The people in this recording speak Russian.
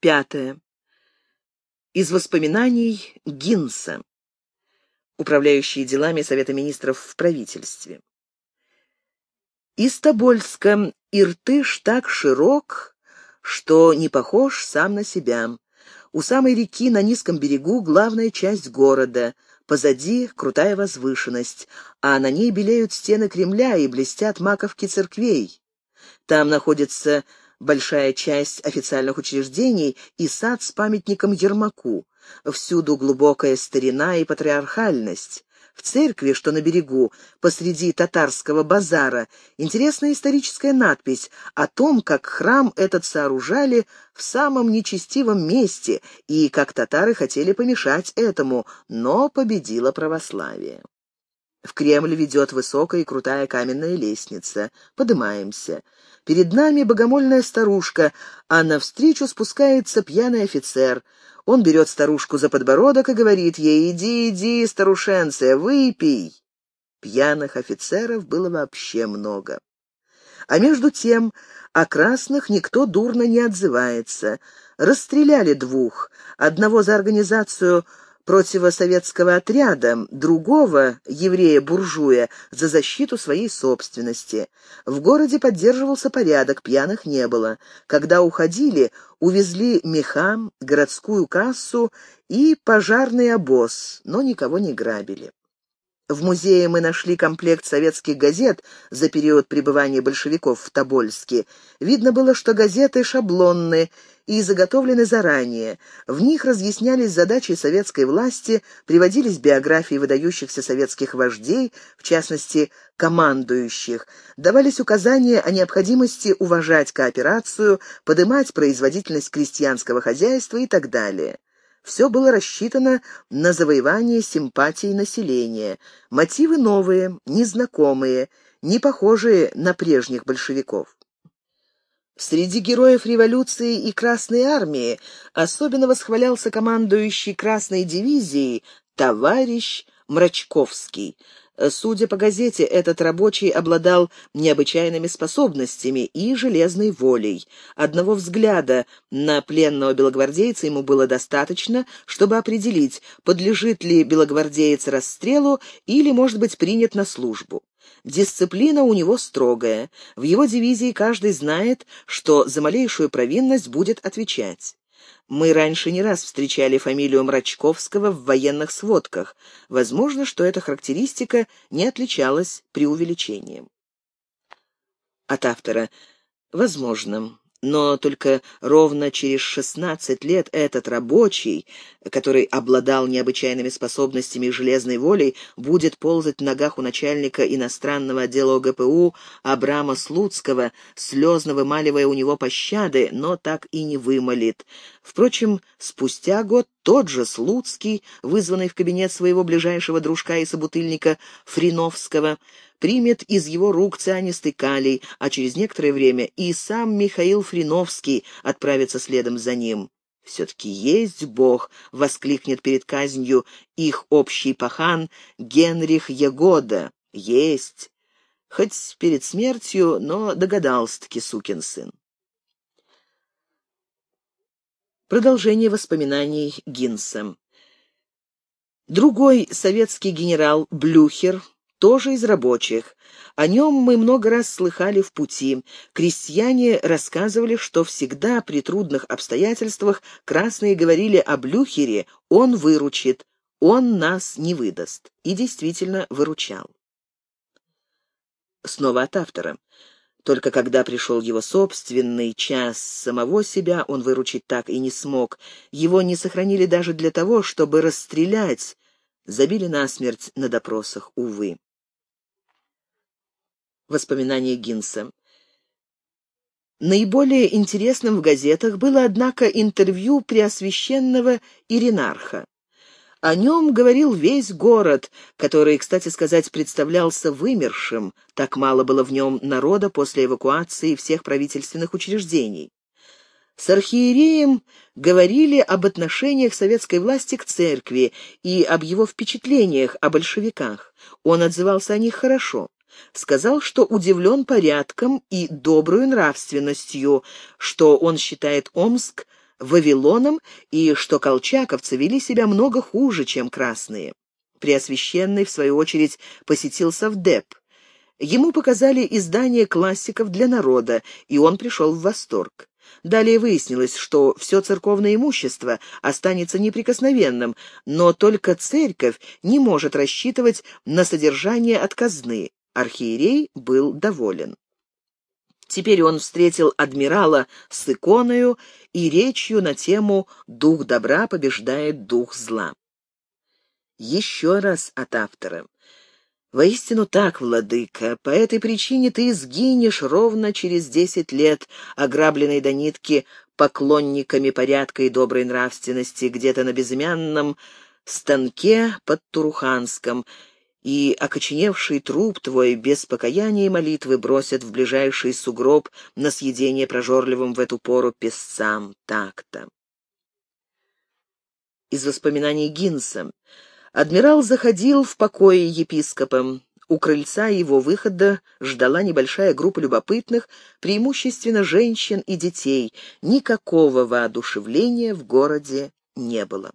Пятое. Из воспоминаний Гинса, управляющий делами Совета министров в правительстве. Из Тобольска Иртыш так широк, что не похож сам на себя. У самой реки на низком берегу главная часть города, позади крутая возвышенность, а на ней белеют стены Кремля и блестят маковки церквей. Там находится большая часть официальных учреждений и сад с памятником Ермаку. Всюду глубокая старина и патриархальность. В церкви, что на берегу, посреди татарского базара, интересная историческая надпись о том, как храм этот сооружали в самом нечестивом месте и как татары хотели помешать этому, но победило православие. В Кремль ведет высокая и крутая каменная лестница. Подымаемся. Перед нами богомольная старушка, а навстречу спускается пьяный офицер. Он берет старушку за подбородок и говорит ей «Иди, иди, старушенция, выпей». Пьяных офицеров было вообще много. А между тем о красных никто дурно не отзывается. Расстреляли двух, одного за организацию противосоветского отряда, другого, еврея-буржуя, за защиту своей собственности. В городе поддерживался порядок, пьяных не было. Когда уходили, увезли меха, городскую кассу и пожарный обоз, но никого не грабили. В музее мы нашли комплект советских газет за период пребывания большевиков в Тобольске. Видно было, что газеты шаблонные и заготовлены заранее. В них разъяснялись задачи советской власти, приводились биографии выдающихся советских вождей, в частности, командующих, давались указания о необходимости уважать кооперацию, поднимать производительность крестьянского хозяйства и так далее. Все было рассчитано на завоевание симпатий населения. Мотивы новые, незнакомые, не похожие на прежних большевиков. Среди героев революции и Красной армии особенно восхвалялся командующий Красной дивизией товарищ Мрачковский. Судя по газете, этот рабочий обладал необычайными способностями и железной волей. Одного взгляда на пленного белогвардейца ему было достаточно, чтобы определить, подлежит ли белогвардеец расстрелу или, может быть, принят на службу. Дисциплина у него строгая. В его дивизии каждый знает, что за малейшую провинность будет отвечать. Мы раньше не раз встречали фамилию Мрачковского в военных сводках. Возможно, что эта характеристика не отличалась преувеличением. От автора. Возможно но только ровно через 16 лет этот рабочий, который обладал необычайными способностями и железной волей, будет ползать в ногах у начальника иностранного отдела ОГПУ Абрама Слуцкого, слезно вымаливая у него пощады, но так и не вымолит. Впрочем, спустя год тот же Слуцкий, вызванный в кабинет своего ближайшего дружка и собутыльника Фриновского, примет из его рук цианистый калий, а через некоторое время и сам Михаил Фриновский отправится следом за ним. «Все-таки есть Бог!» — воскликнет перед казнью их общий пахан Генрих Ягода. «Есть!» Хоть перед смертью, но догадался-таки сукин сын. Продолжение воспоминаний Гинса. Другой советский генерал Блюхер тоже из рабочих. О нем мы много раз слыхали в пути. Крестьяне рассказывали, что всегда при трудных обстоятельствах красные говорили о Блюхере «он выручит, он нас не выдаст». И действительно выручал. Снова от автора. Только когда пришел его собственный час самого себя, он выручить так и не смог. Его не сохранили даже для того, чтобы расстрелять. Забили насмерть на допросах, увы. Воспоминания Гинса. Наиболее интересным в газетах было, однако, интервью Преосвященного Иринарха. О нем говорил весь город, который, кстати сказать, представлялся вымершим, так мало было в нем народа после эвакуации всех правительственных учреждений. С архиереем говорили об отношениях советской власти к церкви и об его впечатлениях о большевиках. Он отзывался о них хорошо сказал, что удивлен порядком и добрую нравственностью, что он считает Омск Вавилоном и что колчаковцы вели себя много хуже, чем красные. Преосвященный, в свою очередь, посетил Совдеп. Ему показали издание классиков для народа, и он пришел в восторг. Далее выяснилось, что все церковное имущество останется неприкосновенным, но только церковь не может рассчитывать на содержание от казны. Архиерей был доволен. Теперь он встретил адмирала с иконою и речью на тему «Дух добра побеждает дух зла». Еще раз от автора. Воистину так, владыка, по этой причине ты сгинешь ровно через десять лет, ограбленный до нитки поклонниками порядка и доброй нравственности, где-то на безымянном станке под Туруханском, и окоченевший труп твой без покаяния и молитвы бросят в ближайший сугроб на съедение прожорливым в эту пору песцам так-то. Из воспоминаний Гинса. Адмирал заходил в покое епископа. У крыльца его выхода ждала небольшая группа любопытных, преимущественно женщин и детей. Никакого воодушевления в городе не было.